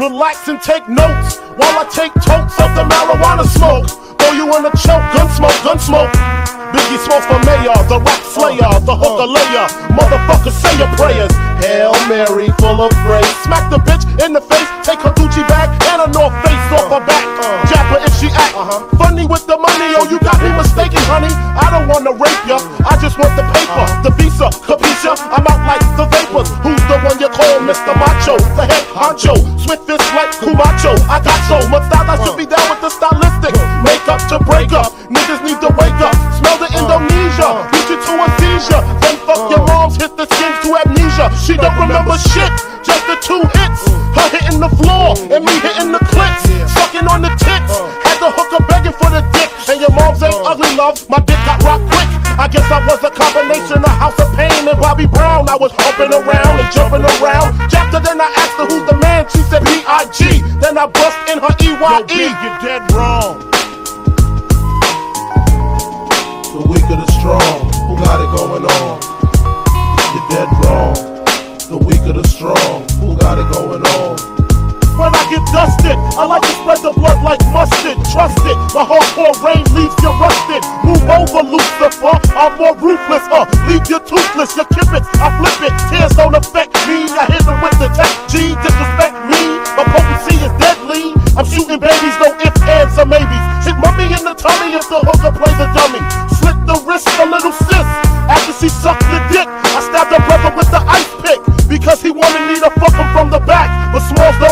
Relax and take notes while I take totes of the marijuana smoke. Throw you in a choke, gun smoke, gun smoke. Biggie Smalls for mayor, the rap slayer, the hooker uh. layer. Motherfucker, say your prayers. Hail Mary, full of grace. Smack the bitch in the face, take her Gucci Her if she act funny with the money. Oh, you got me mistaken, honey. I don't wanna rape ya, I just want the paper, uh-huh. the visa, capisha. I'm out like the vapors. Who's the one you call Mr. Macho? The head honcho, swift fist like Camacho. I got so much style, I should be down with the stylistic. Make up to break up, niggas need to wake up. Smell the Indonesia, beat you to a seizure. Then fuck your uh-huh. moms, hit the skins to amnesia. She don't remember shit, just the two hits. Her hitting the floor and me hitting the clicks. Sucking on the tits, love. My dick got rock quick. I guess I was a combination of House of Pain and Bobby Brown. I was humping around and jumping around. After then I asked her who's the man. She said B.I.G. Then I bust in her E.Y.E. you're dead wrong. The weak of the strong, who got it going on? You're dead wrong. The weak of the strong, who got it going on? Dusted, I like to spread the blood like mustard. Trust it, my hardcore rain leaves you rusted. Move over, Lucifer. I'm more ruthless, uh. Leave you toothless, you kip it, I flip it. Tears don't affect me. I hit them with the tech G, disrespect me. My potency is deadly. I'm shooting babies, no ifs, ands, or maybes. Hit mummy in the tummy if the hooker plays a dummy. Slit the wrist, a little sis. After she sucked the dick, I stabbed her brother with the ice pick. Because he wanted me to fuck him from the back. But Smalls don't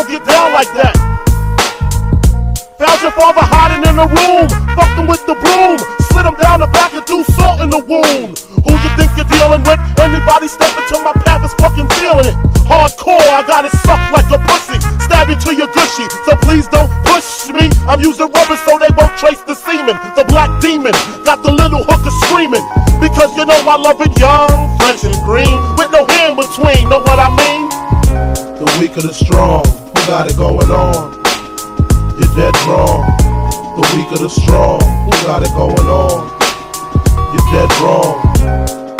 with? Anybody step into my path is fucking feeling it. Hardcore, I got it sucked like a pussy. Stab you to your gushy, so please don't push me. I'm using rubber so they won't trace the semen. The black demon got the little hooker screaming. Because you know I love it young, fresh and green. With no in between, know what I mean? The weak of the strong, who got it going on? You're dead wrong. The weak of the strong, who got it going on? You're dead wrong.